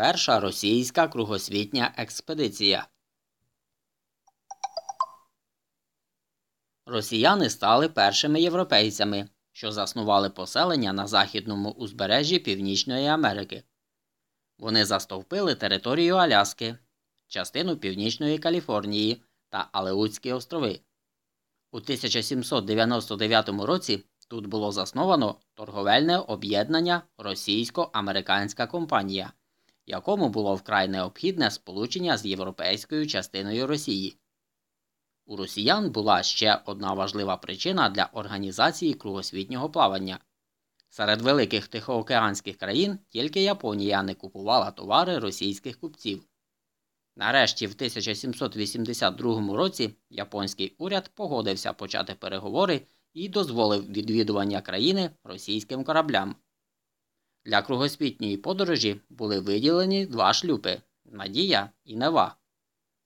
Перша російська кругосвітня експедиція. Росіяни стали першими європейцями, що заснували поселення на західному узбережжі Північної Америки. Вони застовпили територію Аляски, частину Північної Каліфорнії та Алеутські острови. У 1799 році тут було засновано торговельне об'єднання Російсько-Американська компанія, якому було вкрай необхідне сполучення з європейською частиною Росії. У росіян була ще одна важлива причина для організації кругосвітнього плавання. Серед великих тихоокеанських країн тільки Японія не купувала товари російських купців. Нарешті, в 1782 році японський уряд погодився почати переговори і дозволив відвідування країни російським кораблям. Для кругосвітньої подорожі були виділені два шлюпи Надія і Нева.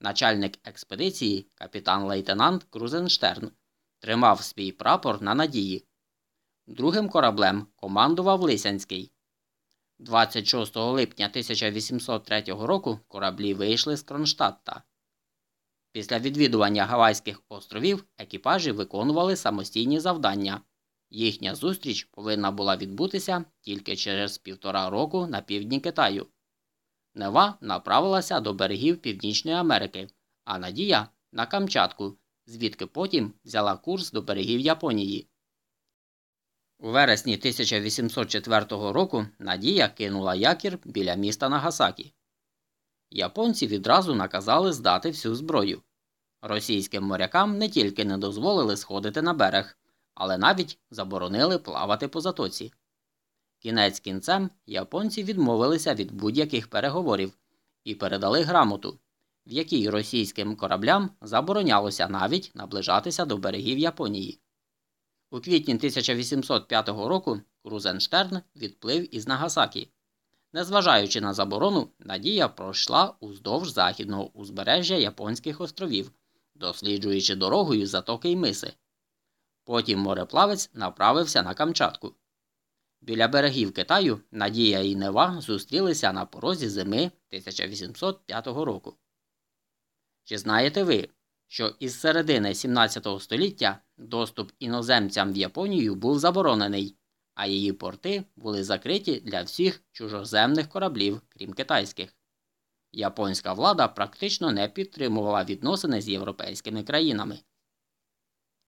Начальник експедиції, капітан-лейтенант Крузенштерн, тримав свій прапор на надії. Другим кораблем командував Лисянський. 26 липня 1803 року кораблі вийшли з Кронштадта. Після відвідування Гавайських островів екіпажі виконували самостійні завдання. Їхня зустріч повинна була відбутися тільки через півтора року на півдні Китаю. Нева направилася до берегів Північної Америки, а Надія на Камчатку, звідки потім взяла курс до берегів Японії. У вересні 1804 року Надія кинула якір біля міста Нагасакі. Японці відразу наказали здати всю зброю. Російським морякам не тільки не дозволили сходити на берег, але навіть заборонили плавати по затоці. Кінець кінцем японці відмовилися від будь-яких переговорів і передали грамоту, в якій російським кораблям заборонялося навіть наближатися до берегів Японії. У квітні 1805 року Крузенштерн відплив із Нагасакі. Незважаючи на заборону, Надія пройшла уздовж західного узбережжя Японських островів, досліджуючи дорогою затоки й миси. Потім мореплавець направився на Камчатку. Біля берегів Китаю Надія і Нева зустрілися на порозі зими 1805 року. Чи знаєте ви, що із середини 17 століття доступ іноземцям в Японію був заборонений, а її порти були закриті для всіх чужоземних кораблів, крім китайських. Японська влада практично не підтримувала відносини з європейськими країнами.